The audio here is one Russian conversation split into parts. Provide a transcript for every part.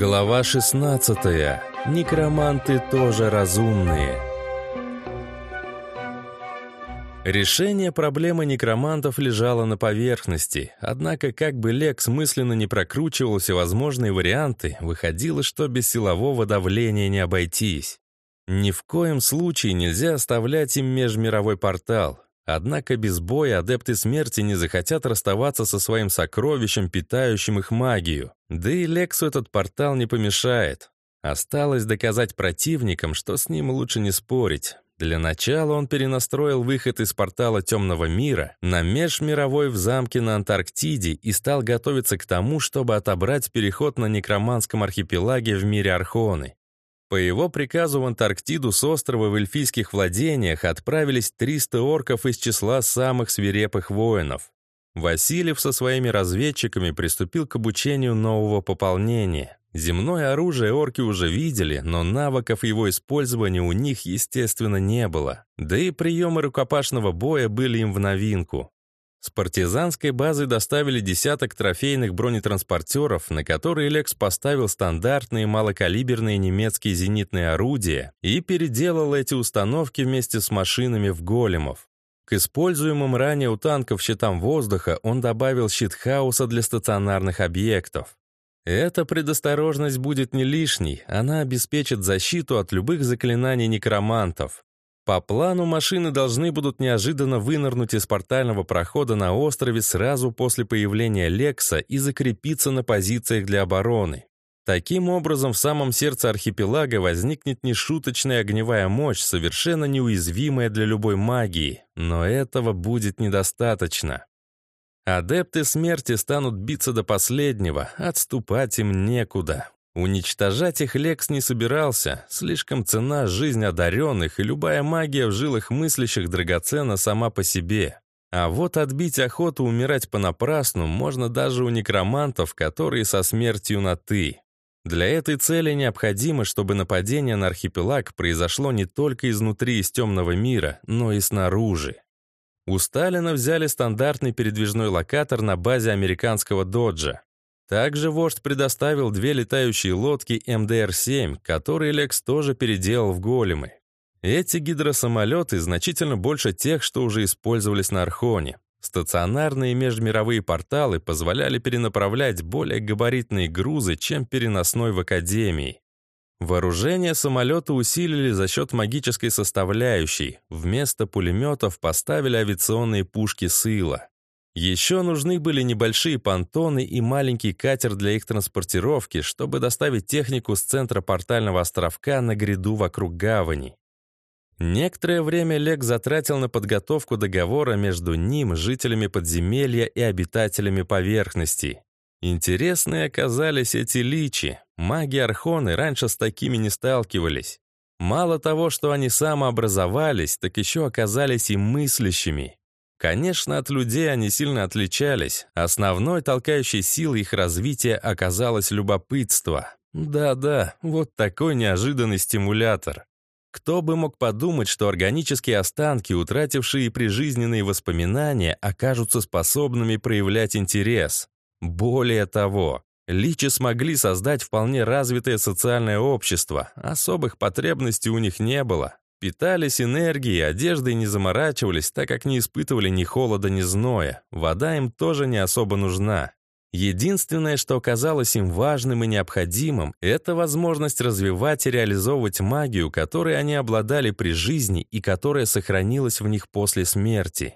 Глава 16. Некроманты тоже разумные. Решение проблемы некромантов лежало на поверхности, однако как бы Лекс мысленно не прокручивал всевозможные варианты, выходило, что без силового давления не обойтись. Ни в коем случае нельзя оставлять им межмировой портал, Однако без боя адепты смерти не захотят расставаться со своим сокровищем, питающим их магию. Да и Лексу этот портал не помешает. Осталось доказать противникам, что с ним лучше не спорить. Для начала он перенастроил выход из портала темного мира на межмировой в замке на Антарктиде и стал готовиться к тому, чтобы отобрать переход на некроманском архипелаге в мире Архоны. По его приказу в Антарктиду с острова в эльфийских владениях отправились 300 орков из числа самых свирепых воинов. Васильев со своими разведчиками приступил к обучению нового пополнения. Земное оружие орки уже видели, но навыков его использования у них, естественно, не было. Да и приемы рукопашного боя были им в новинку. С партизанской базы доставили десяток трофейных бронетранспортеров, на которые Лекс поставил стандартные малокалиберные немецкие зенитные орудия и переделал эти установки вместе с машинами в големов. К используемым ранее у танков щитам воздуха он добавил щит хаоса для стационарных объектов. Эта предосторожность будет не лишней, она обеспечит защиту от любых заклинаний некромантов. По плану машины должны будут неожиданно вынырнуть из портального прохода на острове сразу после появления Лекса и закрепиться на позициях для обороны. Таким образом, в самом сердце архипелага возникнет нешуточная огневая мощь, совершенно неуязвимая для любой магии, но этого будет недостаточно. Адепты смерти станут биться до последнего, отступать им некуда. Уничтожать их Лекс не собирался, слишком цена жизнь одаренных, и любая магия в жилах мыслящих драгоценна сама по себе. А вот отбить охоту умирать понапрасну можно даже у некромантов, которые со смертью на «ты». Для этой цели необходимо, чтобы нападение на архипелаг произошло не только изнутри из темного мира, но и снаружи. У Сталина взяли стандартный передвижной локатор на базе американского «Доджа». Также вождь предоставил две летающие лодки МДР-7, которые Лекс тоже переделал в големы. Эти гидросамолеты значительно больше тех, что уже использовались на Архоне. Стационарные межмировые порталы позволяли перенаправлять более габаритные грузы, чем переносной в Академии. Вооружение самолета усилили за счет магической составляющей. Вместо пулеметов поставили авиационные пушки сыла. Еще нужны были небольшие понтоны и маленький катер для их транспортировки, чтобы доставить технику с центра портального островка на гряду вокруг гавани. Некоторое время Лек затратил на подготовку договора между ним, жителями подземелья и обитателями поверхности. Интересные оказались эти личи. Маги Архоны раньше с такими не сталкивались. Мало того, что они самообразовались, так еще оказались и мыслящими. Конечно, от людей они сильно отличались. Основной толкающей силой их развития оказалось любопытство. Да-да, вот такой неожиданный стимулятор. Кто бы мог подумать, что органические останки, утратившие прижизненные воспоминания, окажутся способными проявлять интерес. Более того, личи смогли создать вполне развитое социальное общество, особых потребностей у них не было. Питались энергией, одеждой не заморачивались, так как не испытывали ни холода, ни зноя. Вода им тоже не особо нужна. Единственное, что казалось им важным и необходимым, это возможность развивать и реализовывать магию, которой они обладали при жизни и которая сохранилась в них после смерти.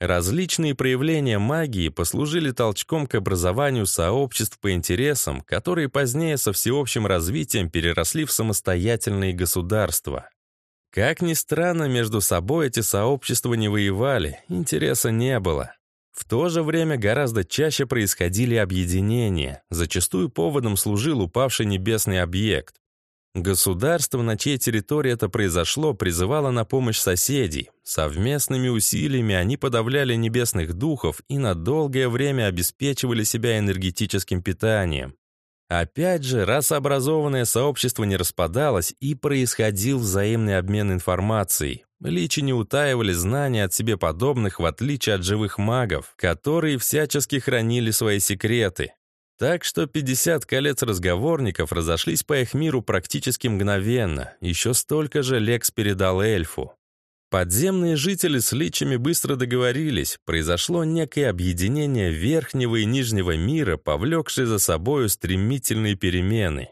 Различные проявления магии послужили толчком к образованию сообществ по интересам, которые позднее со всеобщим развитием переросли в самостоятельные государства. Как ни странно, между собой эти сообщества не воевали, интереса не было. В то же время гораздо чаще происходили объединения, зачастую поводом служил упавший небесный объект. Государство, на чьей территории это произошло, призывало на помощь соседей. Совместными усилиями они подавляли небесных духов и на долгое время обеспечивали себя энергетическим питанием. Опять же, раз образованное сообщество не распадалось и происходил взаимный обмен информацией, личи не утаивали знания от себе подобных, в отличие от живых магов, которые всячески хранили свои секреты. Так что 50 колец разговорников разошлись по их миру практически мгновенно. Еще столько же Лекс передал эльфу. Подземные жители с личами быстро договорились. Произошло некое объединение верхнего и нижнего мира, повлекшее за собою стремительные перемены.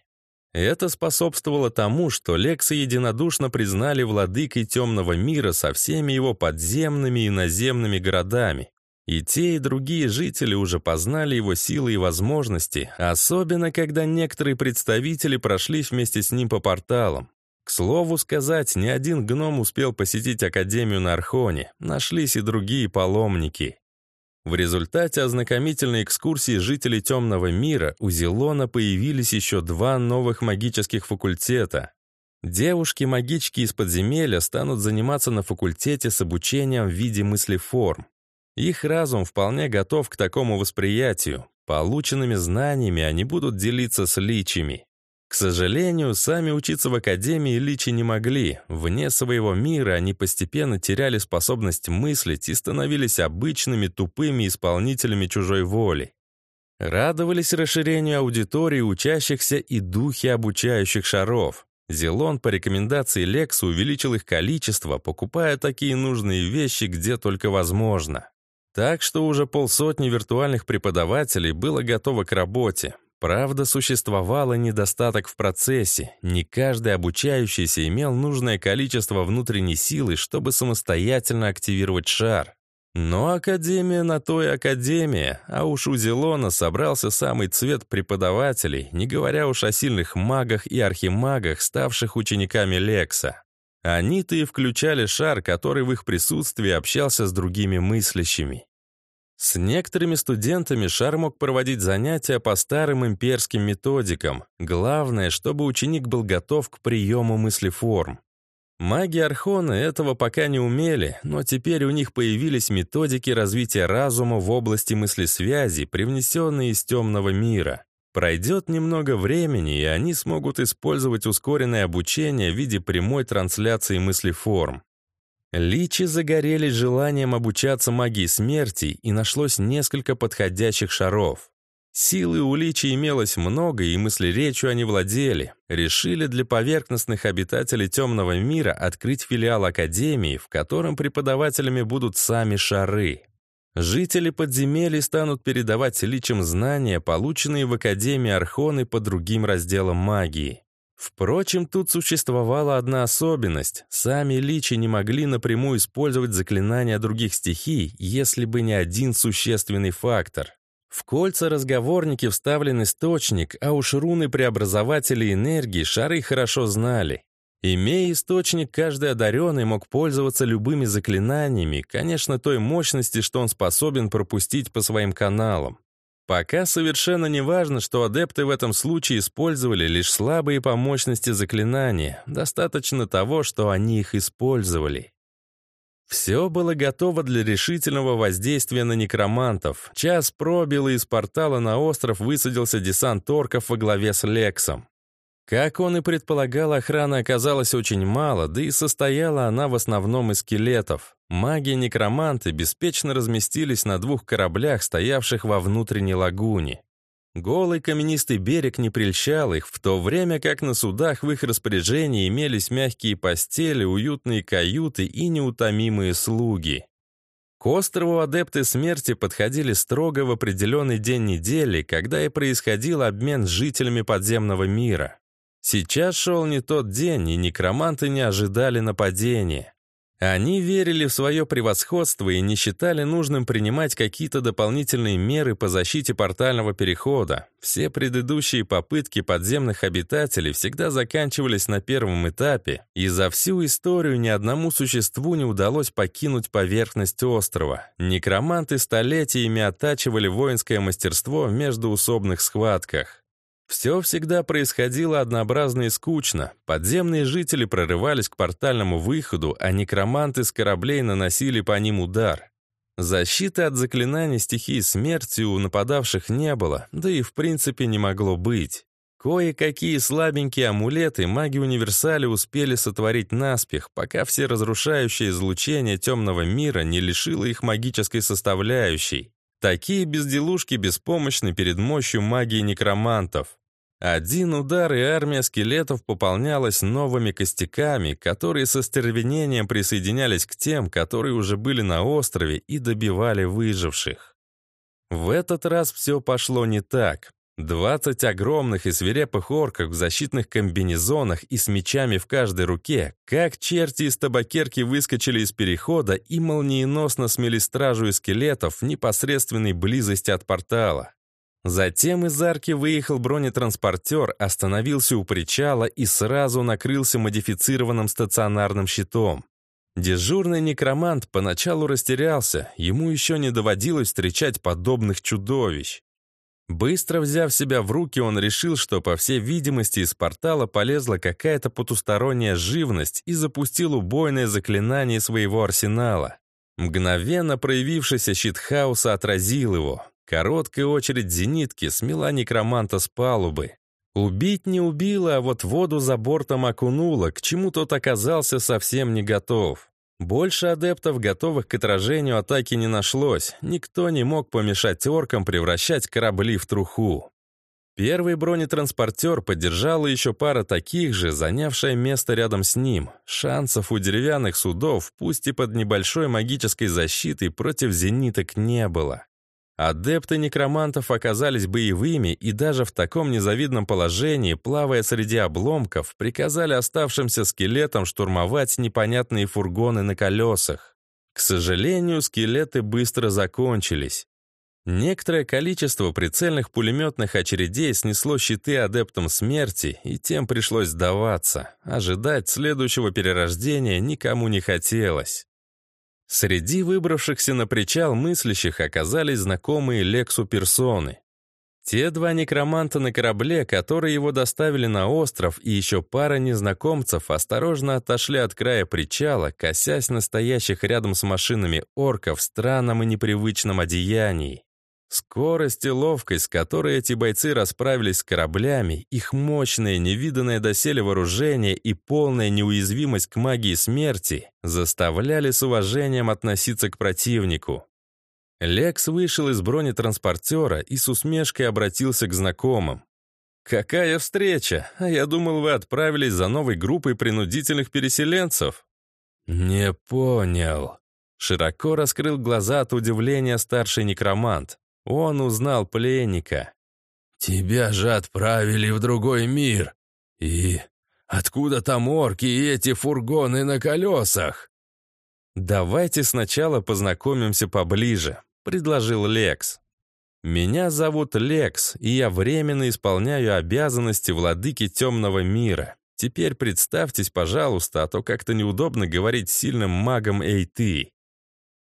Это способствовало тому, что Лекса единодушно признали владыкой темного мира со всеми его подземными и наземными городами. И те, и другие жители уже познали его силы и возможности, особенно когда некоторые представители прошли вместе с ним по порталам. К слову сказать, ни один гном успел посетить Академию на Архоне, нашлись и другие паломники. В результате ознакомительной экскурсии жителей Темного мира у Зелона появились еще два новых магических факультета. Девушки-магички из подземелья станут заниматься на факультете с обучением в виде мыслеформ. Их разум вполне готов к такому восприятию. Полученными знаниями они будут делиться с личами. К сожалению, сами учиться в академии личи не могли. Вне своего мира они постепенно теряли способность мыслить и становились обычными тупыми исполнителями чужой воли. Радовались расширению аудитории учащихся и духи обучающих шаров. Зелон по рекомендации Лекса увеличил их количество, покупая такие нужные вещи где только возможно. Так что уже полсотни виртуальных преподавателей было готово к работе. Правда, существовал недостаток в процессе. Не каждый обучающийся имел нужное количество внутренней силы, чтобы самостоятельно активировать шар. Но Академия на то и Академия, а уж у Зелона собрался самый цвет преподавателей, не говоря уж о сильных магах и архимагах, ставших учениками Лекса. Они-то и включали шар, который в их присутствии общался с другими мыслящими. С некоторыми студентами Шар мог проводить занятия по старым имперским методикам. Главное, чтобы ученик был готов к приему мыслеформ. Маги Архона этого пока не умели, но теперь у них появились методики развития разума в области мыслесвязи, привнесенные из темного мира. Пройдет немного времени, и они смогут использовать ускоренное обучение в виде прямой трансляции мыслеформ. Личи загорелись желанием обучаться магии смерти, и нашлось несколько подходящих шаров. Силы у Личи имелось много, и мысли речью они владели. Решили для поверхностных обитателей темного мира открыть филиал Академии, в котором преподавателями будут сами шары. Жители подземелий станут передавать личам знания, полученные в Академии Архоны по другим разделам магии. Впрочем, тут существовала одна особенность. Сами личи не могли напрямую использовать заклинания других стихий, если бы не один существенный фактор. В кольца разговорники вставлен источник, а уж руны преобразователи энергии шары хорошо знали. Имея источник, каждый одаренный мог пользоваться любыми заклинаниями, конечно, той мощности, что он способен пропустить по своим каналам. Пока совершенно не важно, что адепты в этом случае использовали лишь слабые по мощности заклинания, достаточно того, что они их использовали. Все было готово для решительного воздействия на некромантов. Час пробил, и из портала на остров высадился десант орков во главе с Лексом. Как он и предполагал, охраны оказалось очень мало, да и состояла она в основном из скелетов. Маги-некроманты беспечно разместились на двух кораблях, стоявших во внутренней лагуне. Голый каменистый берег не прельщал их, в то время как на судах в их распоряжении имелись мягкие постели, уютные каюты и неутомимые слуги. К острову адепты смерти подходили строго в определенный день недели, когда и происходил обмен с жителями подземного мира. Сейчас шел не тот день, и некроманты не ожидали нападения. Они верили в свое превосходство и не считали нужным принимать какие-то дополнительные меры по защите портального перехода. Все предыдущие попытки подземных обитателей всегда заканчивались на первом этапе, и за всю историю ни одному существу не удалось покинуть поверхность острова. Некроманты столетиями оттачивали воинское мастерство в междуусобных схватках. Все всегда происходило однообразно и скучно. Подземные жители прорывались к портальному выходу, а некроманты с кораблей наносили по ним удар. Защиты от заклинаний стихии смерти у нападавших не было, да и в принципе не могло быть. Кое-какие слабенькие амулеты маги-универсали успели сотворить наспех, пока все разрушающие излучения темного мира не лишило их магической составляющей. Такие безделушки беспомощны перед мощью магии некромантов. Один удар, и армия скелетов пополнялась новыми костяками, которые со стервенением присоединялись к тем, которые уже были на острове и добивали выживших. В этот раз все пошло не так. Двадцать огромных и свирепых орков в защитных комбинезонах и с мечами в каждой руке, как черти из табакерки выскочили из перехода и молниеносно смели стражу из скелетов в непосредственной близости от портала. Затем из арки выехал бронетранспортер, остановился у причала и сразу накрылся модифицированным стационарным щитом. Дежурный некромант поначалу растерялся, ему еще не доводилось встречать подобных чудовищ. Быстро взяв себя в руки, он решил, что, по всей видимости, из портала полезла какая-то потусторонняя живность и запустил убойное заклинание своего арсенала. Мгновенно проявившийся щит хаоса отразил его. Короткая очередь зенитки смела некроманта с палубы. Убить не убила, а вот воду за бортом окунула, к чему тот оказался совсем не готов. Больше адептов, готовых к отражению атаки, не нашлось. Никто не мог помешать оркам превращать корабли в труху. Первый бронетранспортер поддержала еще пара таких же, занявшая место рядом с ним. Шансов у деревянных судов, пусть и под небольшой магической защитой, против зениток не было. Адепты некромантов оказались боевыми и даже в таком незавидном положении, плавая среди обломков, приказали оставшимся скелетам штурмовать непонятные фургоны на колесах. К сожалению, скелеты быстро закончились. Некоторое количество прицельных пулеметных очередей снесло щиты адептам смерти, и тем пришлось сдаваться. Ожидать следующего перерождения никому не хотелось. Среди выбравшихся на причал мыслящих оказались знакомые Лексу персоны. Те два некроманта на корабле, которые его доставили на остров, и еще пара незнакомцев осторожно отошли от края причала, косясь настоящих рядом с машинами орков в странном и непривычном одеянии. Скорость и ловкость, с которой эти бойцы расправились с кораблями, их мощное, невиданное доселе вооружение и полная неуязвимость к магии смерти заставляли с уважением относиться к противнику. Лекс вышел из бронетранспортера и с усмешкой обратился к знакомым. «Какая встреча! А я думал, вы отправились за новой группой принудительных переселенцев». «Не понял», Широко раскрыл глаза от удивления старший некромант. Он узнал пленника. «Тебя же отправили в другой мир. И откуда там орки и эти фургоны на колесах?» «Давайте сначала познакомимся поближе», — предложил Лекс. «Меня зовут Лекс, и я временно исполняю обязанности владыки темного мира. Теперь представьтесь, пожалуйста, а то как-то неудобно говорить сильным магом «Эй, ты».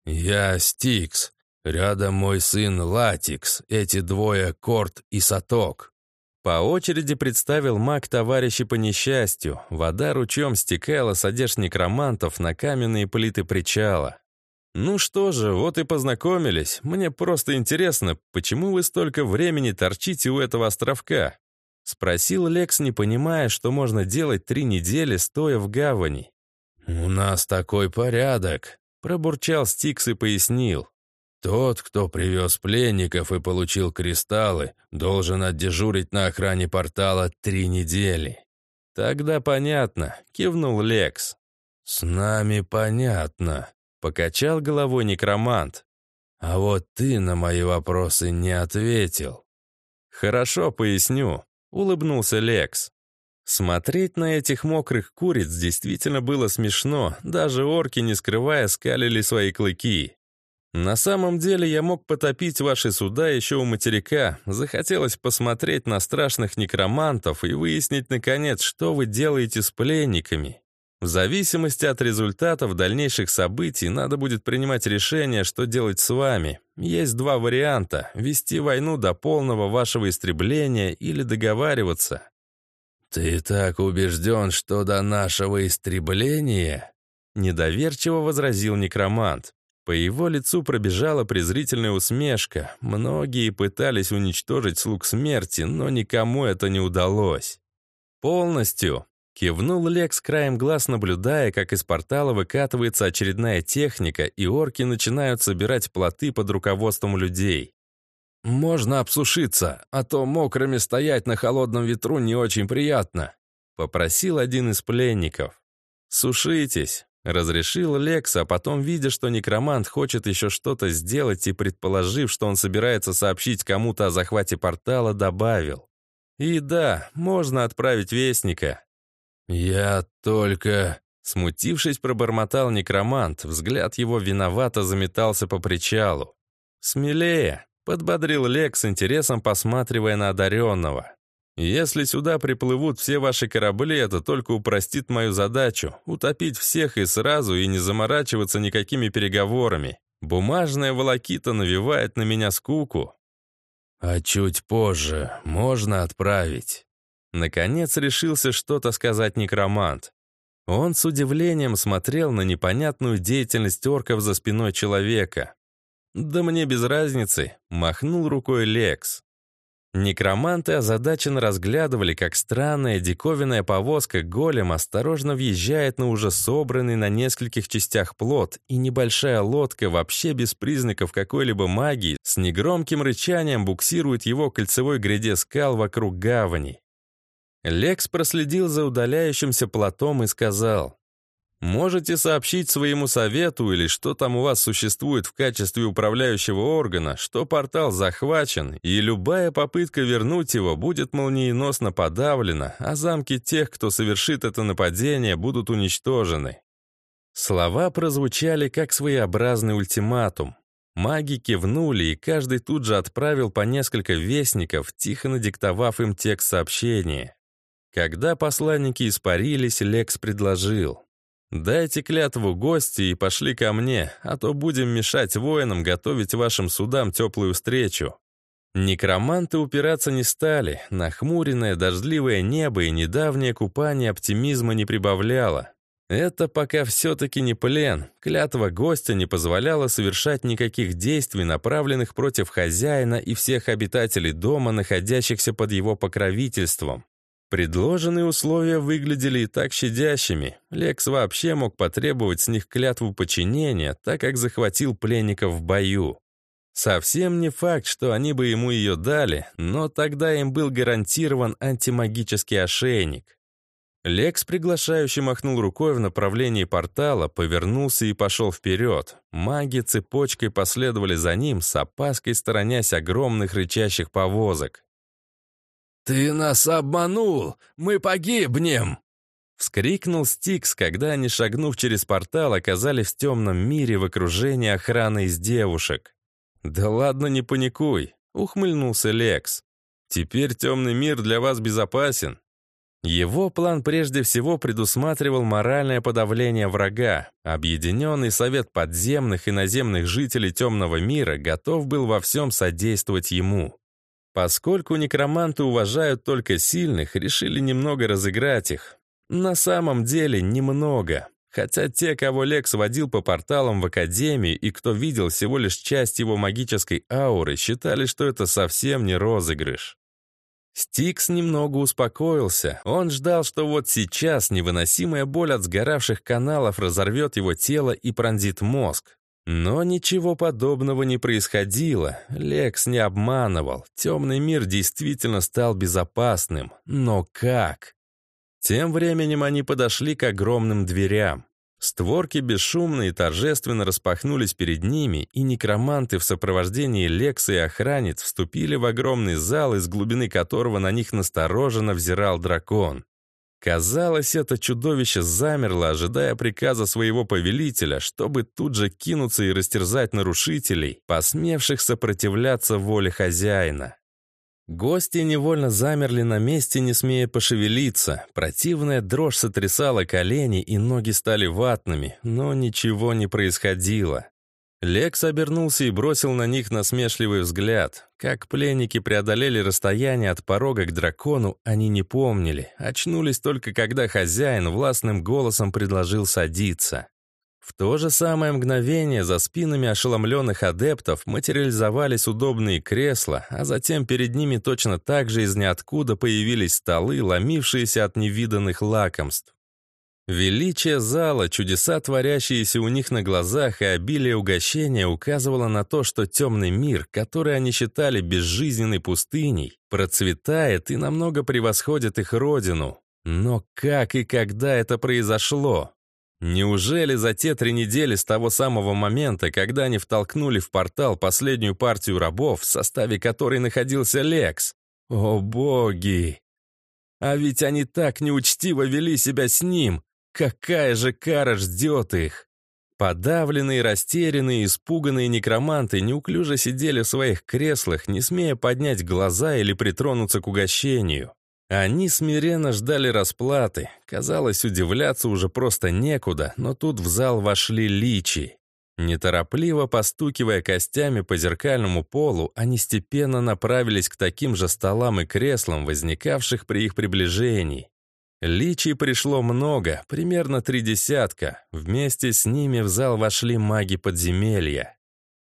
«Я Стикс, Рядом мой сын Латикс, эти двое Корт и Саток. По очереди представил маг товарищи по несчастью. Вода ручьем стекала с одежд некромантов на каменные плиты причала. «Ну что же, вот и познакомились. Мне просто интересно, почему вы столько времени торчите у этого островка?» Спросил Лекс, не понимая, что можно делать три недели, стоя в гавани. «У нас такой порядок», — пробурчал Стикс и пояснил. Тот, кто привез пленников и получил кристаллы, должен отдежурить на охране портала три недели. Тогда понятно, кивнул Лекс. С нами понятно, покачал головой некромант. А вот ты на мои вопросы не ответил. Хорошо, поясню, улыбнулся Лекс. Смотреть на этих мокрых куриц действительно было смешно, даже орки, не скрывая, скалили свои клыки. На самом деле я мог потопить ваши суда еще у материка. Захотелось посмотреть на страшных некромантов и выяснить, наконец, что вы делаете с пленниками. В зависимости от результатов дальнейших событий надо будет принимать решение, что делать с вами. Есть два варианта – вести войну до полного вашего истребления или договариваться. «Ты так убежден, что до нашего истребления?» Недоверчиво возразил некромант. По его лицу пробежала презрительная усмешка. Многие пытались уничтожить слуг смерти, но никому это не удалось. «Полностью», — Кивнул Лекс краем глаз, наблюдая, как из портала выкатывается очередная техника, и орки начинают собирать плоты под руководством людей. «Можно обсушиться, а то мокрыми стоять на холодном ветру не очень приятно», — попросил один из пленников. «Сушитесь», — разрешил Лекс, а потом, видя, что некромант хочет еще что-то сделать и предположив, что он собирается сообщить кому-то о захвате портала, добавил. «И да, можно отправить вестника». «Я только...» Смутившись, пробормотал некромант, взгляд его виновато заметался по причалу. «Смелее!» — подбодрил Лек с интересом, посматривая на одаренного. Если сюда приплывут все ваши корабли, это только упростит мою задачу — утопить всех и сразу, и не заморачиваться никакими переговорами. Бумажная волокита навевает на меня скуку. А чуть позже можно отправить. Наконец решился что-то сказать некромант. Он с удивлением смотрел на непонятную деятельность орков за спиной человека. «Да мне без разницы», — махнул рукой Лекс. Некроманты озадаченно разглядывали, как странная диковинная повозка голем осторожно въезжает на уже собранный на нескольких частях плот, и небольшая лодка, вообще без признаков какой-либо магии, с негромким рычанием буксирует его кольцевой гряде скал вокруг гавани. Лекс проследил за удаляющимся плотом и сказал, Можете сообщить своему совету или что там у вас существует в качестве управляющего органа, что портал захвачен, и любая попытка вернуть его будет молниеносно подавлена, а замки тех, кто совершит это нападение, будут уничтожены. Слова прозвучали как своеобразный ультиматум. Маги кивнули, и каждый тут же отправил по несколько вестников, тихо надиктовав им текст сообщения. Когда посланники испарились, Лекс предложил. «Дайте клятву гости и пошли ко мне, а то будем мешать воинам готовить вашим судам теплую встречу». Некроманты упираться не стали, нахмуренное дождливое небо и недавнее купание оптимизма не прибавляло. Это пока все-таки не плен. Клятва гостя не позволяла совершать никаких действий, направленных против хозяина и всех обитателей дома, находящихся под его покровительством. Предложенные условия выглядели и так щадящими. Лекс вообще мог потребовать с них клятву подчинения, так как захватил пленников в бою. Совсем не факт, что они бы ему ее дали, но тогда им был гарантирован антимагический ошейник. Лекс приглашающе махнул рукой в направлении портала, повернулся и пошел вперед. Маги цепочкой последовали за ним, с опаской сторонясь огромных рычащих повозок. «Ты нас обманул! Мы погибнем!» Вскрикнул Стикс, когда они, шагнув через портал, оказались в темном мире в окружении охраны из девушек. «Да ладно, не паникуй», — ухмыльнулся Лекс. «Теперь темный мир для вас безопасен». Его план прежде всего предусматривал моральное подавление врага. Объединенный совет подземных и наземных жителей темного мира готов был во всем содействовать ему. Поскольку некроманты уважают только сильных, решили немного разыграть их. На самом деле немного. Хотя те, кого Лекс водил по порталам в Академии и кто видел всего лишь часть его магической ауры, считали, что это совсем не розыгрыш. Стикс немного успокоился. Он ждал, что вот сейчас невыносимая боль от сгоравших каналов разорвет его тело и пронзит мозг. Но ничего подобного не происходило. Лекс не обманывал. Темный мир действительно стал безопасным. Но как? Тем временем они подошли к огромным дверям. Створки бесшумно и торжественно распахнулись перед ними, и некроманты в сопровождении Лекса и охранниц вступили в огромный зал, из глубины которого на них настороженно взирал дракон. Казалось, это чудовище замерло, ожидая приказа своего повелителя, чтобы тут же кинуться и растерзать нарушителей, посмевших сопротивляться воле хозяина. Гости невольно замерли на месте, не смея пошевелиться. Противная дрожь сотрясала колени, и ноги стали ватными, но ничего не происходило. Лекс обернулся и бросил на них насмешливый взгляд. Как пленники преодолели расстояние от порога к дракону, они не помнили. Очнулись только когда хозяин властным голосом предложил садиться. В то же самое мгновение за спинами ошеломленных адептов материализовались удобные кресла, а затем перед ними точно так же из ниоткуда появились столы, ломившиеся от невиданных лакомств. Величие зала, чудеса, творящиеся у них на глазах и обилие угощения указывало на то, что темный мир, который они считали безжизненной пустыней, процветает и намного превосходит их родину. Но как и когда это произошло? Неужели за те три недели с того самого момента, когда они втолкнули в портал последнюю партию рабов, в составе которой находился Лекс? О боги! А ведь они так неучтиво вели себя с ним, Какая же кара ждет их? Подавленные, растерянные, испуганные некроманты неуклюже сидели в своих креслах, не смея поднять глаза или притронуться к угощению. Они смиренно ждали расплаты. Казалось, удивляться уже просто некуда, но тут в зал вошли личи. Неторопливо постукивая костями по зеркальному полу, они степенно направились к таким же столам и креслам, возникавших при их приближении. Личий пришло много, примерно три десятка. Вместе с ними в зал вошли маги подземелья.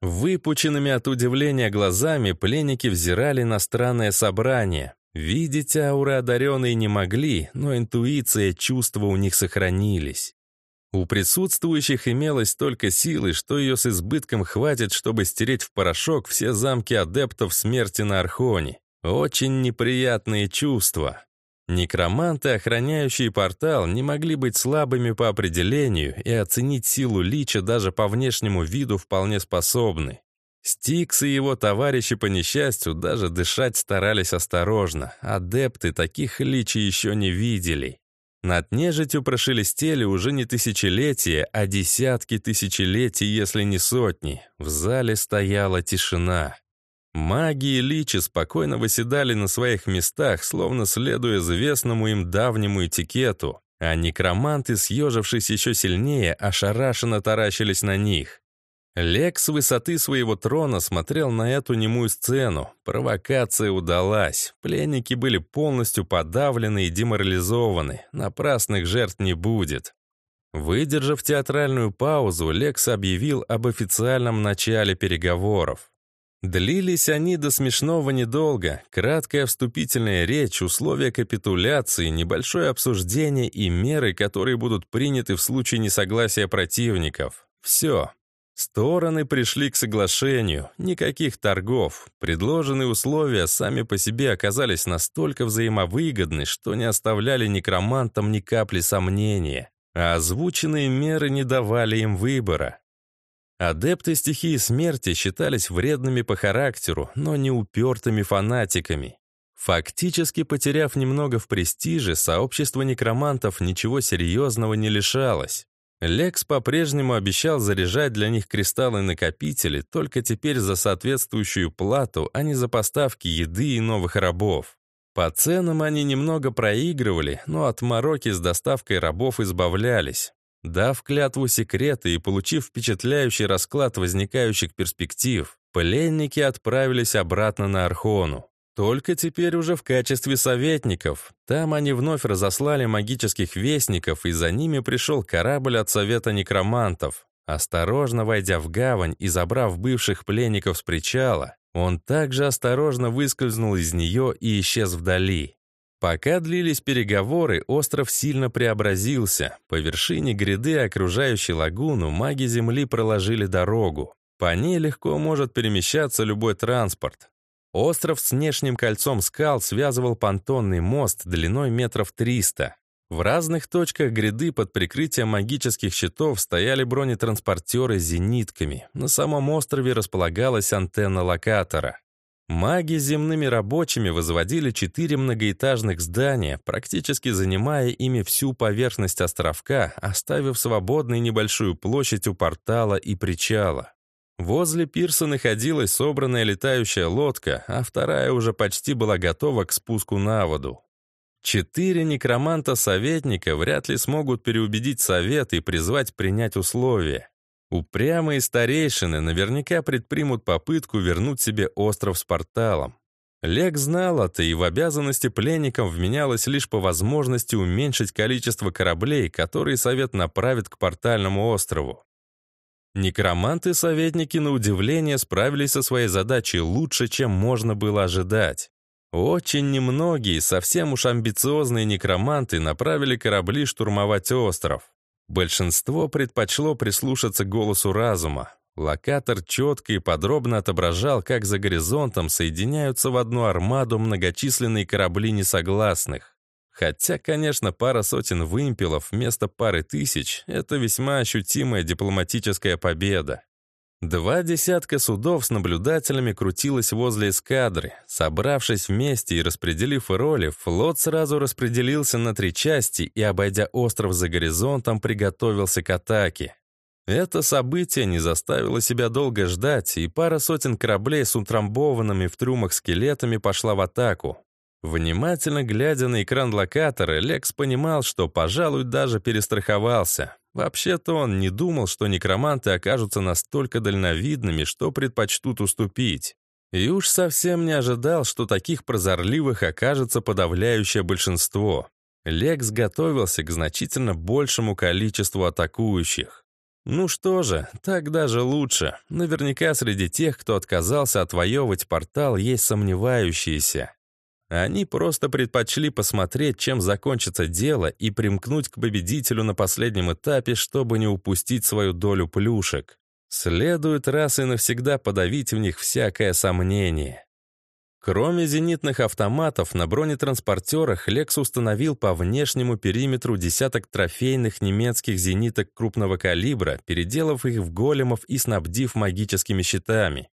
Выпученными от удивления глазами пленники взирали на странное собрание. Видеть ауры одаренные не могли, но интуиция чувства у них сохранились. У присутствующих имелось столько силы, что ее с избытком хватит, чтобы стереть в порошок все замки адептов смерти на Архоне. Очень неприятные чувства. Некроманты, охраняющие портал, не могли быть слабыми по определению и оценить силу Лича даже по внешнему виду вполне способны. Стикс и его товарищи по несчастью даже дышать старались осторожно. Адепты таких личий еще не видели. Над нежитью прошелестели уже не тысячелетия, а десятки тысячелетий, если не сотни. В зале стояла тишина. Маги и личи спокойно выседали на своих местах, словно следуя известному им давнему этикету, а некроманты, съежившись еще сильнее, ошарашенно таращились на них. Лек с высоты своего трона смотрел на эту немую сцену. Провокация удалась. Пленники были полностью подавлены и деморализованы. Напрасных жертв не будет. Выдержав театральную паузу, Лекс объявил об официальном начале переговоров. Длились они до смешного недолго. Краткая вступительная речь, условия капитуляции, небольшое обсуждение и меры, которые будут приняты в случае несогласия противников. Все. Стороны пришли к соглашению, никаких торгов. Предложенные условия сами по себе оказались настолько взаимовыгодны, что не оставляли некромантам ни капли сомнения, а озвученные меры не давали им выбора. Адепты стихии смерти считались вредными по характеру, но не упертыми фанатиками. Фактически потеряв немного в престиже, сообщество некромантов ничего серьезного не лишалось. Лекс по-прежнему обещал заряжать для них кристаллы-накопители, только теперь за соответствующую плату, а не за поставки еды и новых рабов. По ценам они немного проигрывали, но от мороки с доставкой рабов избавлялись. Дав клятву секрета и получив впечатляющий расклад возникающих перспектив, пленники отправились обратно на Архону. Только теперь уже в качестве советников. Там они вновь разослали магических вестников, и за ними пришел корабль от Совета Некромантов. Осторожно войдя в гавань и забрав бывших пленников с причала, он также осторожно выскользнул из нее и исчез вдали. Пока длились переговоры, остров сильно преобразился. По вершине гряды, окружающей лагуну, маги Земли проложили дорогу. По ней легко может перемещаться любой транспорт. Остров с внешним кольцом скал связывал понтонный мост длиной метров 300. В разных точках гряды под прикрытием магических щитов стояли бронетранспортеры с зенитками. На самом острове располагалась антенна локатора. Маги земными рабочими возводили четыре многоэтажных здания, практически занимая ими всю поверхность островка, оставив свободной небольшую площадь у портала и причала. Возле пирса находилась собранная летающая лодка, а вторая уже почти была готова к спуску на воду. Четыре некроманта-советника вряд ли смогут переубедить совет и призвать принять условия. Упрямые старейшины наверняка предпримут попытку вернуть себе остров с порталом. Лек знал это, и в обязанности пленникам вменялось лишь по возможности уменьшить количество кораблей, которые Совет направит к портальному острову. Некроманты-советники, на удивление, справились со своей задачей лучше, чем можно было ожидать. Очень немногие, совсем уж амбициозные некроманты направили корабли штурмовать остров. Большинство предпочло прислушаться голосу разума. Локатор четко и подробно отображал, как за горизонтом соединяются в одну армаду многочисленные корабли несогласных. Хотя, конечно, пара сотен вымпелов вместо пары тысяч — это весьма ощутимая дипломатическая победа. Два десятка судов с наблюдателями крутилось возле эскадры. Собравшись вместе и распределив роли, флот сразу распределился на три части и, обойдя остров за горизонтом, приготовился к атаке. Это событие не заставило себя долго ждать, и пара сотен кораблей с утрамбованными в трюмах скелетами пошла в атаку. Внимательно глядя на экран локатора, Лекс понимал, что, пожалуй, даже перестраховался. Вообще-то он не думал, что некроманты окажутся настолько дальновидными, что предпочтут уступить. И уж совсем не ожидал, что таких прозорливых окажется подавляющее большинство. Лекс готовился к значительно большему количеству атакующих. Ну что же, так даже лучше. Наверняка среди тех, кто отказался отвоевывать портал, есть сомневающиеся. Они просто предпочли посмотреть, чем закончится дело, и примкнуть к победителю на последнем этапе, чтобы не упустить свою долю плюшек. Следует раз и навсегда подавить в них всякое сомнение. Кроме зенитных автоматов, на бронетранспортерах Лекс установил по внешнему периметру десяток трофейных немецких зениток крупного калибра, переделав их в големов и снабдив магическими щитами.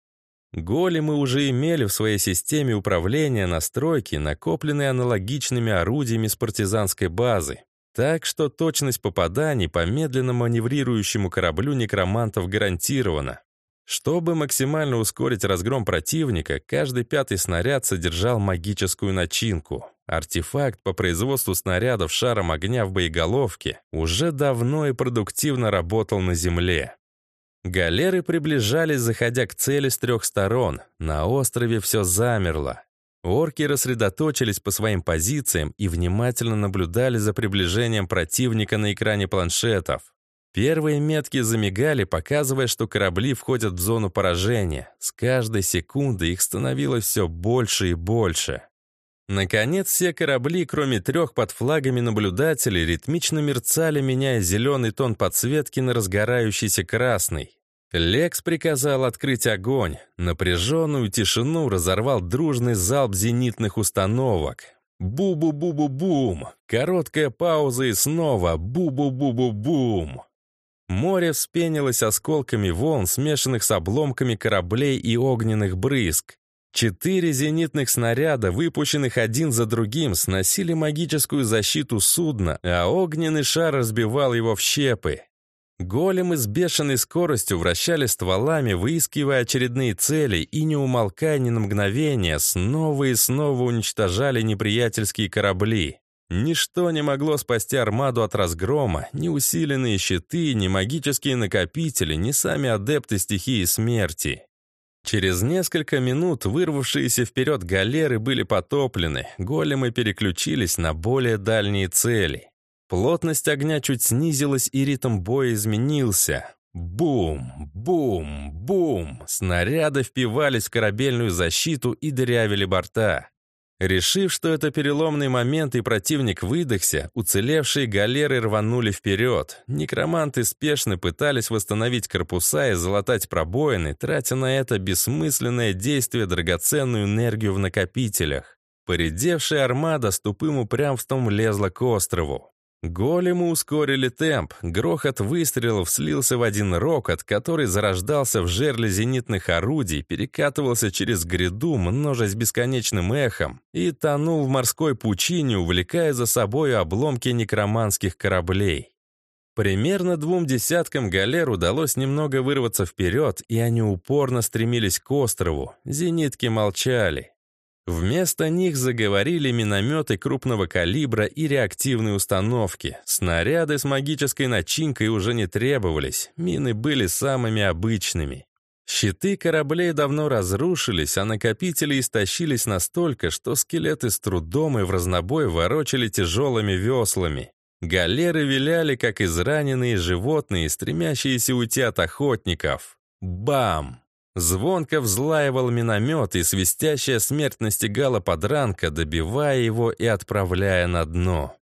Големы уже имели в своей системе управления настройки, накопленные аналогичными орудиями с партизанской базы. Так что точность попаданий по медленно маневрирующему кораблю некромантов гарантирована. Чтобы максимально ускорить разгром противника, каждый пятый снаряд содержал магическую начинку. Артефакт по производству снарядов шаром огня в боеголовке уже давно и продуктивно работал на Земле. Галеры приближались, заходя к цели с трех сторон. На острове все замерло. Орки рассредоточились по своим позициям и внимательно наблюдали за приближением противника на экране планшетов. Первые метки замигали, показывая, что корабли входят в зону поражения. С каждой секунды их становилось все больше и больше. Наконец, все корабли, кроме трех под флагами наблюдателей, ритмично мерцали, меняя зеленый тон подсветки на разгорающийся красный. Лекс приказал открыть огонь. Напряженную тишину разорвал дружный залп зенитных установок. Бу-бу-бу-бу-бум! Короткая пауза и снова бу-бу-бу-бу-бум! Море вспенилось осколками волн, смешанных с обломками кораблей и огненных брызг. Четыре зенитных снаряда, выпущенных один за другим, сносили магическую защиту судна, а огненный шар разбивал его в щепы. Големы с бешеной скоростью вращали стволами, выискивая очередные цели и, не умолкая ни на мгновение, снова и снова уничтожали неприятельские корабли. Ничто не могло спасти армаду от разгрома, ни усиленные щиты, ни магические накопители, ни сами адепты стихии смерти. Через несколько минут вырвавшиеся вперед галеры были потоплены, големы переключились на более дальние цели. Плотность огня чуть снизилась, и ритм боя изменился. Бум, бум, бум! Снаряды впивались в корабельную защиту и дырявили борта. Решив, что это переломный момент и противник выдохся, уцелевшие галеры рванули вперед. Некроманты спешно пытались восстановить корпуса и залатать пробоины, тратя на это бессмысленное действие драгоценную энергию в накопителях. Поредевшая армада с тупым упрямством лезла к острову. Големы ускорили темп, грохот выстрелов слился в один рокот, который зарождался в жерле зенитных орудий, перекатывался через гряду, множась бесконечным эхом, и тонул в морской пучине, увлекая за собой обломки некроманских кораблей. Примерно двум десяткам галер удалось немного вырваться вперед, и они упорно стремились к острову. Зенитки молчали. Вместо них заговорили минометы крупного калибра и реактивные установки. Снаряды с магической начинкой уже не требовались, мины были самыми обычными. Щиты кораблей давно разрушились, а накопители истощились настолько, что скелеты с трудом и в разнобой ворочали тяжелыми веслами. Галеры виляли, как израненные животные, стремящиеся уйти от охотников. Бам! Звонко взлаивал миномет, и свистящая смерть настигала подранка, добивая его и отправляя на дно.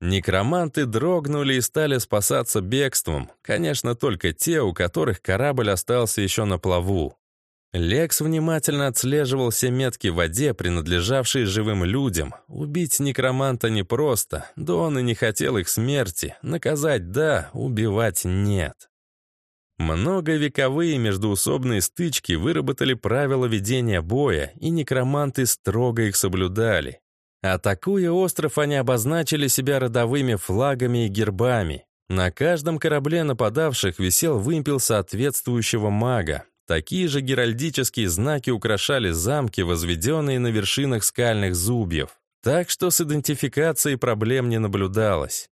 Некроманты дрогнули и стали спасаться бегством, конечно, только те, у которых корабль остался еще на плаву. Лекс внимательно отслеживал все метки в воде, принадлежавшие живым людям. Убить некроманта непросто, да он и не хотел их смерти. Наказать — да, убивать — нет. Многовековые междуусобные стычки выработали правила ведения боя, и некроманты строго их соблюдали. Атакуя остров, они обозначили себя родовыми флагами и гербами. На каждом корабле нападавших висел вымпел соответствующего мага. Такие же геральдические знаки украшали замки, возведенные на вершинах скальных зубьев. Так что с идентификацией проблем не наблюдалось.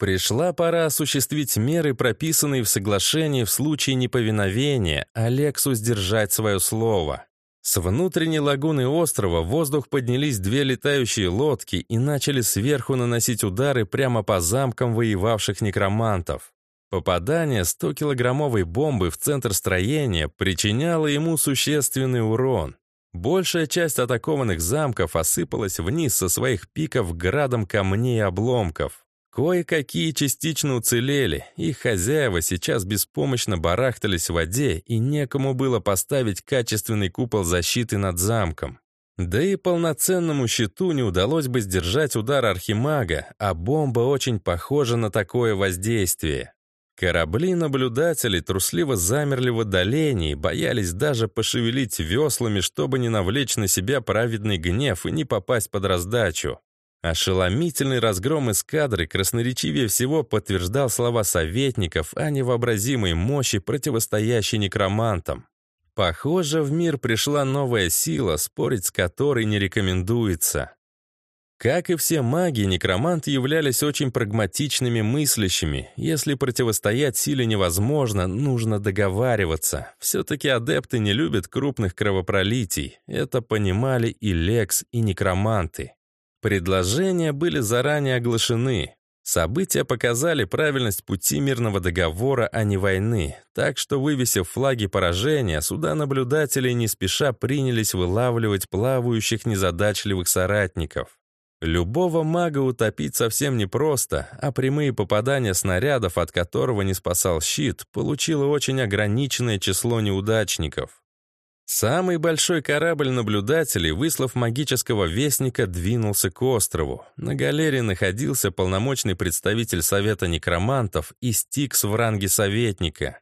Пришла пора осуществить меры, прописанные в соглашении в случае неповиновения, а Лексу сдержать свое слово. С внутренней лагуны острова в воздух поднялись две летающие лодки и начали сверху наносить удары прямо по замкам воевавших некромантов. Попадание 100-килограммовой бомбы в центр строения причиняло ему существенный урон. Большая часть атакованных замков осыпалась вниз со своих пиков градом камней и обломков. Кое-какие частично уцелели, их хозяева сейчас беспомощно барахтались в воде, и некому было поставить качественный купол защиты над замком. Да и полноценному щиту не удалось бы сдержать удар архимага, а бомба очень похожа на такое воздействие. Корабли-наблюдатели трусливо замерли в отдалении, боялись даже пошевелить веслами, чтобы не навлечь на себя праведный гнев и не попасть под раздачу. Ошеломительный разгром эскадры красноречивее всего подтверждал слова советников о невообразимой мощи, противостоящей некромантам. Похоже, в мир пришла новая сила, спорить с которой не рекомендуется. Как и все маги, некроманты являлись очень прагматичными мыслящими. Если противостоять силе невозможно, нужно договариваться. Все-таки адепты не любят крупных кровопролитий. Это понимали и Лекс, и некроманты. Предложения были заранее оглашены. События показали правильность пути мирного договора, а не войны, так что, вывесив флаги поражения, суда наблюдателей не спеша принялись вылавливать плавающих незадачливых соратников. Любого мага утопить совсем непросто, а прямые попадания снарядов, от которого не спасал щит, получило очень ограниченное число неудачников. Самый большой корабль наблюдателей, выслав магического вестника, двинулся к острову. На галерее находился полномочный представитель Совета некромантов и Стикс в ранге советника.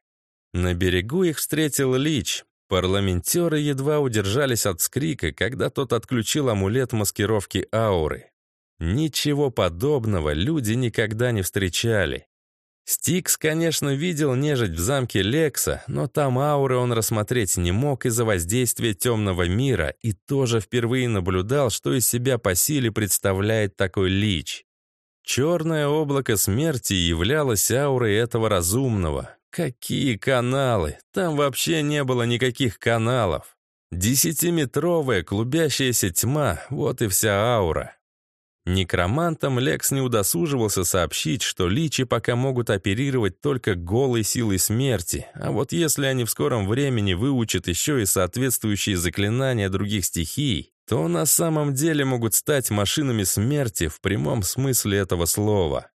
На берегу их встретил Лич. Парламентеры едва удержались от скрика, когда тот отключил амулет маскировки ауры. Ничего подобного люди никогда не встречали. Стикс, конечно, видел нежить в замке Лекса, но там ауры он рассмотреть не мог из-за воздействия темного мира и тоже впервые наблюдал, что из себя по силе представляет такой лич. Черное облако смерти являлось аурой этого разумного. Какие каналы? Там вообще не было никаких каналов. Десятиметровая клубящаяся тьма — вот и вся аура. Некромантам Лекс не удосуживался сообщить, что личи пока могут оперировать только голой силой смерти, а вот если они в скором времени выучат еще и соответствующие заклинания других стихий, то на самом деле могут стать машинами смерти в прямом смысле этого слова.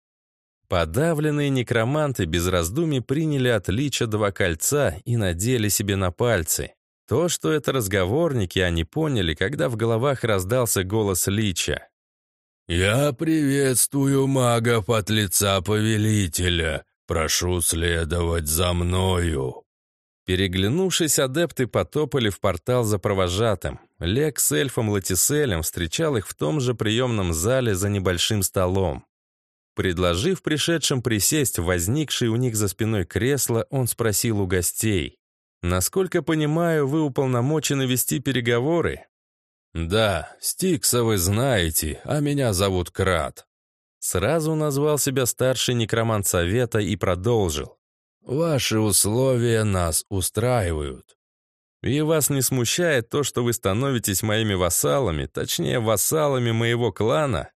Подавленные некроманты без раздумий приняли от лича два кольца и надели себе на пальцы. То, что это разговорники, они поняли, когда в головах раздался голос лича. «Я приветствую магов от лица повелителя. Прошу следовать за мною». Переглянувшись, адепты потопали в портал за провожатым. Лек с эльфом Латиселем встречал их в том же приемном зале за небольшим столом. Предложив пришедшим присесть в возникшее у них за спиной кресло, он спросил у гостей. «Насколько понимаю, вы уполномочены вести переговоры?» «Да, Стикса вы знаете, а меня зовут Крат». Сразу назвал себя старший некромант совета и продолжил. «Ваши условия нас устраивают». «И вас не смущает то, что вы становитесь моими вассалами, точнее, вассалами моего клана?»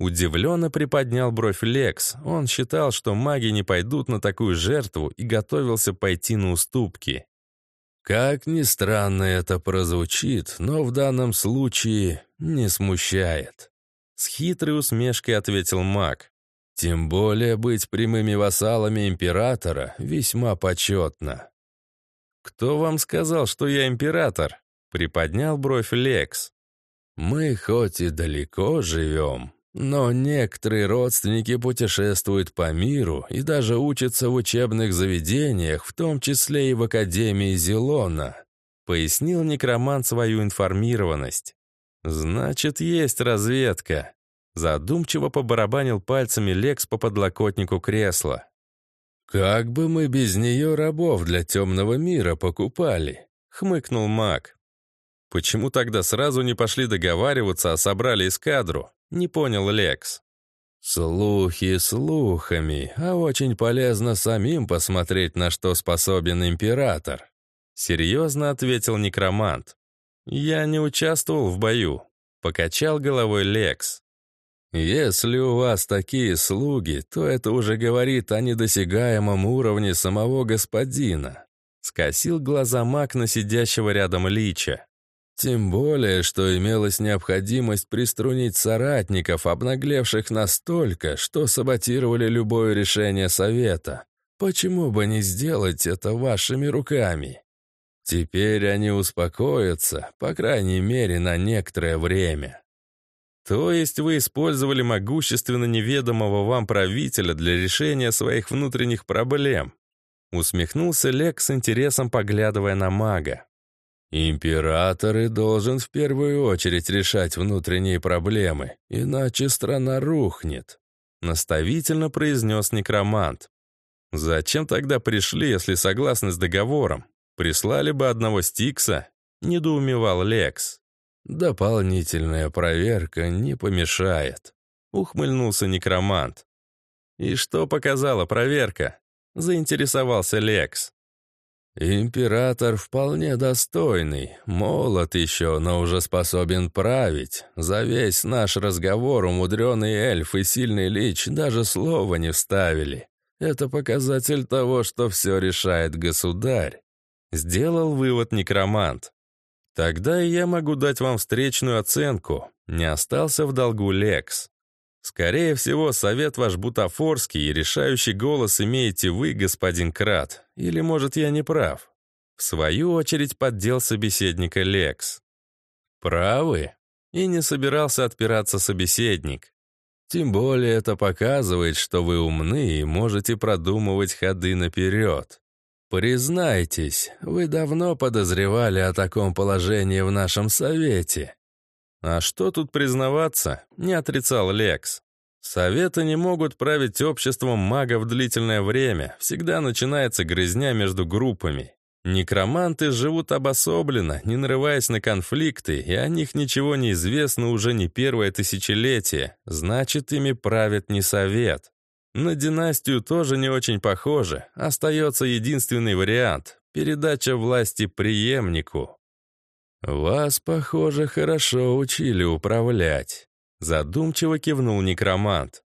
Удивленно приподнял бровь Лекс. Он считал, что маги не пойдут на такую жертву и готовился пойти на уступки. Как ни странно это прозвучит, но в данном случае не смущает. С хитрой усмешкой ответил маг. Тем более быть прямыми вассалами императора весьма почетно. «Кто вам сказал, что я император?» Приподнял бровь Лекс. «Мы хоть и далеко живем, но некоторые родственники путешествуют по миру и даже учатся в учебных заведениях, в том числе и в Академии Зелона», пояснил некромант свою информированность. «Значит, есть разведка». Задумчиво побарабанил пальцами Лекс по подлокотнику кресла. «Как бы мы без нее рабов для темного мира покупали?» — хмыкнул маг. «Почему тогда сразу не пошли договариваться, а собрали эскадру?» Не понял Лекс. Слухи слухами, а очень полезно самим посмотреть, на что способен император. Серьезно ответил некромант. Я не участвовал в бою. Покачал головой Лекс. Если у вас такие слуги, то это уже говорит о недосягаемом уровне самого господина. Скосил глаза маг на сидящего рядом Лича. Тем более, что имелась необходимость приструнить соратников, обнаглевших настолько, что саботировали любое решение совета. Почему бы не сделать это вашими руками? Теперь они успокоятся, по крайней мере, на некоторое время. То есть вы использовали могущественно неведомого вам правителя для решения своих внутренних проблем? Усмехнулся Лек с интересом, поглядывая на мага. Император и должен в первую очередь решать внутренние проблемы, иначе страна рухнет», — наставительно произнес некромант. «Зачем тогда пришли, если согласны с договором? Прислали бы одного Стикса?» — недоумевал Лекс. «Дополнительная проверка не помешает», — ухмыльнулся некромант. «И что показала проверка?» — заинтересовался Лекс. «Император вполне достойный, молод еще, но уже способен править. За весь наш разговор умудренный эльф и сильный лич даже слова не вставили. Это показатель того, что все решает государь». Сделал вывод некромант. «Тогда и я могу дать вам встречную оценку. Не остался в долгу Лекс. Скорее всего, совет ваш бутафорский и решающий голос имеете вы, господин Крат. Или, может, я не прав? В свою очередь поддел собеседника Лекс. Правы. И не собирался отпираться собеседник. Тем более это показывает, что вы умны и можете продумывать ходы наперед. Признайтесь, вы давно подозревали о таком положении в нашем совете. А что тут признаваться, не отрицал Лекс. Советы не могут править обществом магов длительное время, всегда начинается грызня между группами. Некроманты живут обособленно, не нарываясь на конфликты, и о них ничего не известно уже не первое тысячелетие, значит, ими правит не совет. На династию тоже не очень похоже, остается единственный вариант – передача власти преемнику. «Вас, похоже, хорошо учили управлять», — задумчиво кивнул некромант.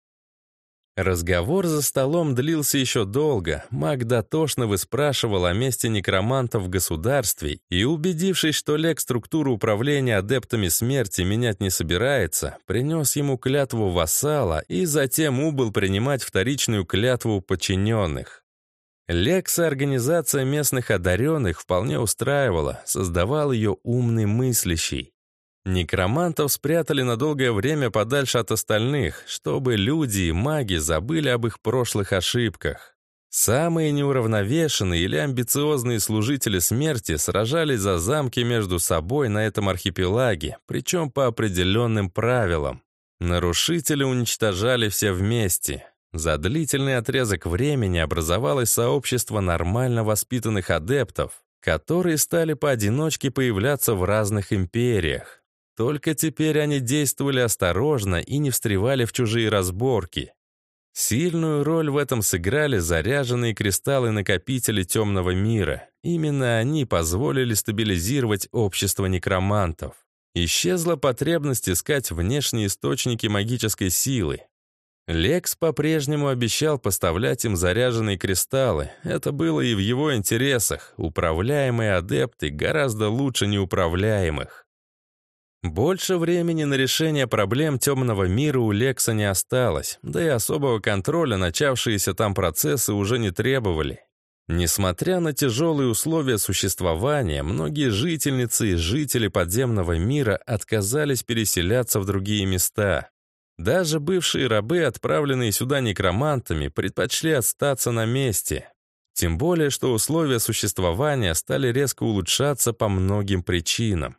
Разговор за столом длился еще долго. Маг дотошно выспрашивал о месте некроманта в государстве и, убедившись, что Лек структуру управления адептами смерти менять не собирается, принес ему клятву вассала и затем убыл принимать вторичную клятву подчиненных. Лекса организация местных одаренных вполне устраивала, создавал ее умный мыслящий. Некромантов спрятали на долгое время подальше от остальных, чтобы люди и маги забыли об их прошлых ошибках. Самые неуравновешенные или амбициозные служители смерти сражались за замки между собой на этом архипелаге, причем по определенным правилам. Нарушители уничтожали все вместе, за длительный отрезок времени образовалось сообщество нормально воспитанных адептов, которые стали поодиночке появляться в разных империях. Только теперь они действовали осторожно и не встревали в чужие разборки. Сильную роль в этом сыграли заряженные кристаллы-накопители темного мира. Именно они позволили стабилизировать общество некромантов. Исчезла потребность искать внешние источники магической силы. Лекс по-прежнему обещал поставлять им заряженные кристаллы. Это было и в его интересах. Управляемые адепты гораздо лучше неуправляемых. Больше времени на решение проблем темного мира у Лекса не осталось, да и особого контроля начавшиеся там процессы уже не требовали. Несмотря на тяжелые условия существования, многие жительницы и жители подземного мира отказались переселяться в другие места. Даже бывшие рабы, отправленные сюда некромантами, предпочли остаться на месте. Тем более, что условия существования стали резко улучшаться по многим причинам.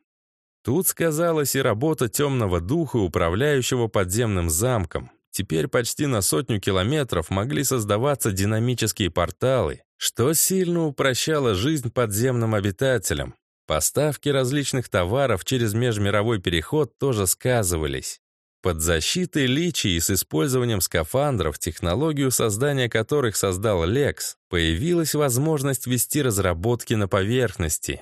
Тут сказалась и работа темного духа, управляющего подземным замком. Теперь почти на сотню километров могли создаваться динамические порталы, что сильно упрощало жизнь подземным обитателям. Поставки различных товаров через межмировой переход тоже сказывались. Под защитой личий и с использованием скафандров, технологию создания которых создал Лекс, появилась возможность вести разработки на поверхности.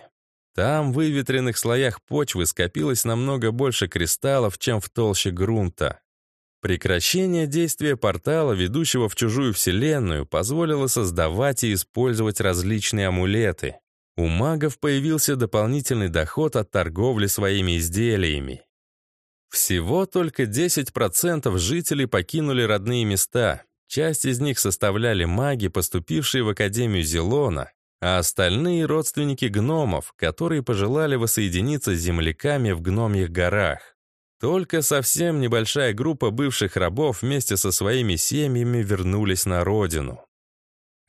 Там в выветренных слоях почвы скопилось намного больше кристаллов, чем в толще грунта. Прекращение действия портала, ведущего в чужую вселенную, позволило создавать и использовать различные амулеты. У магов появился дополнительный доход от торговли своими изделиями. Всего только 10% жителей покинули родные места. Часть из них составляли маги, поступившие в Академию Зелона, а остальные — родственники гномов, которые пожелали воссоединиться с земляками в гномьих горах. Только совсем небольшая группа бывших рабов вместе со своими семьями вернулись на родину.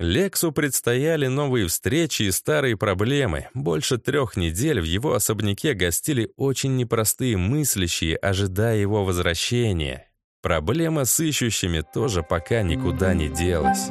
Лексу предстояли новые встречи и старые проблемы. Больше трех недель в его особняке гостили очень непростые мыслящие, ожидая его возвращения. Проблема с ищущими тоже пока никуда не делась.